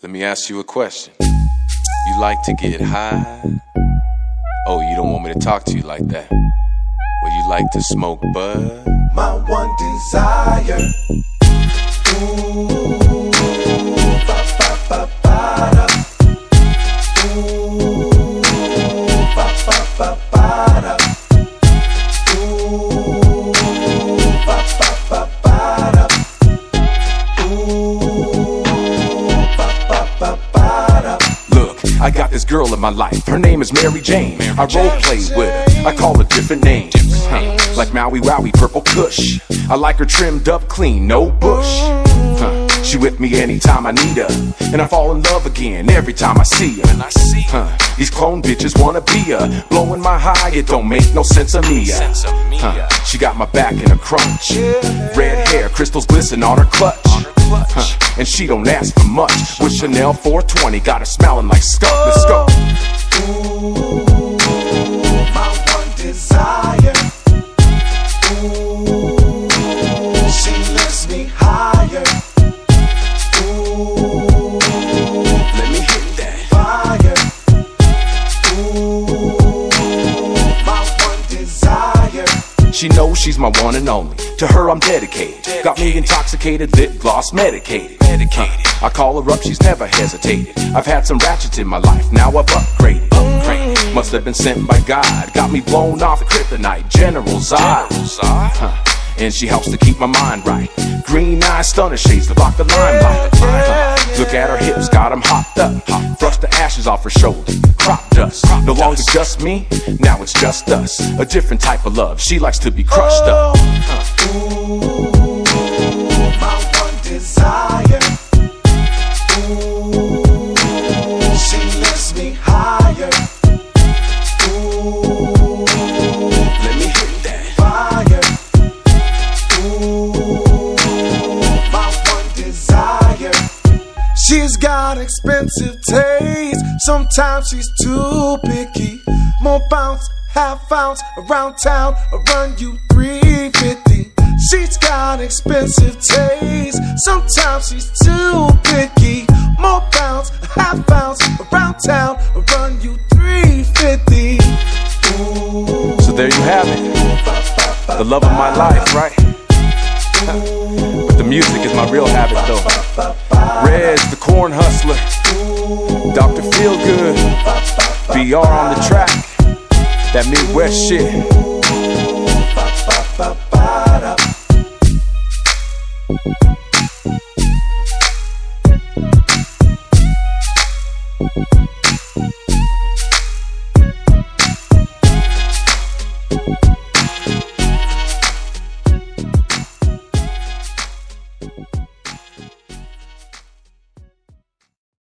Let me ask you a question. You like to get high? Oh, you don't want me to talk to you like that. Well, you like to smoke bud? My one desire. Ooh, ba ba ba da. Ooh, ba ba ba ba da. This girl in my life. Her name is Mary Jane. I role play with her. I call her different names. Huh. Like Maui Wowie, Purple Kush. I like her trimmed up clean, no bush. Huh. She with me anytime I need her. And I fall in love again every time I see her. I see huh. These clone bitches wanna be her. Blowing my high, it don't make no sense of me. Huh. She got my back in a crunch. Red hair, crystals glisten on her clutch. Huh. And she don't ask for much. With Chanel 420, got her smelling like skunk. Let's go. Ooh, She knows she's my one and only. To her, I'm dedicated. Got me intoxicated, lip gloss medicated. Medicated. I call her up, she's never hesitated. I've had some ratchets in my life, now I've upgraded. Upgraded. Must have been sent by God. Got me blown off kryptonite, General Zod. Huh. And she helps to keep my mind right. Green eyes, stunner shades to block the limelight. Look at her hips, got 'em hopped up. Brush the ashes off her shoulder. Crop dust. No longer just me, now it's just us. A different type of love. She likes to be crushed up. Oh, ooh, She's got expensive taste. Sometimes she's too picky. More bounce, half ounce around town. I run you 350. She's got expensive taste. Sometimes she's too picky. More bounce, half ounce around town. I run you 350. Ooh, So there you have it. The love of my life, right? but the music is my real habit, though. Rez, the corn hustler. Dr. Feelgood. BR on the track. That Midwest shit.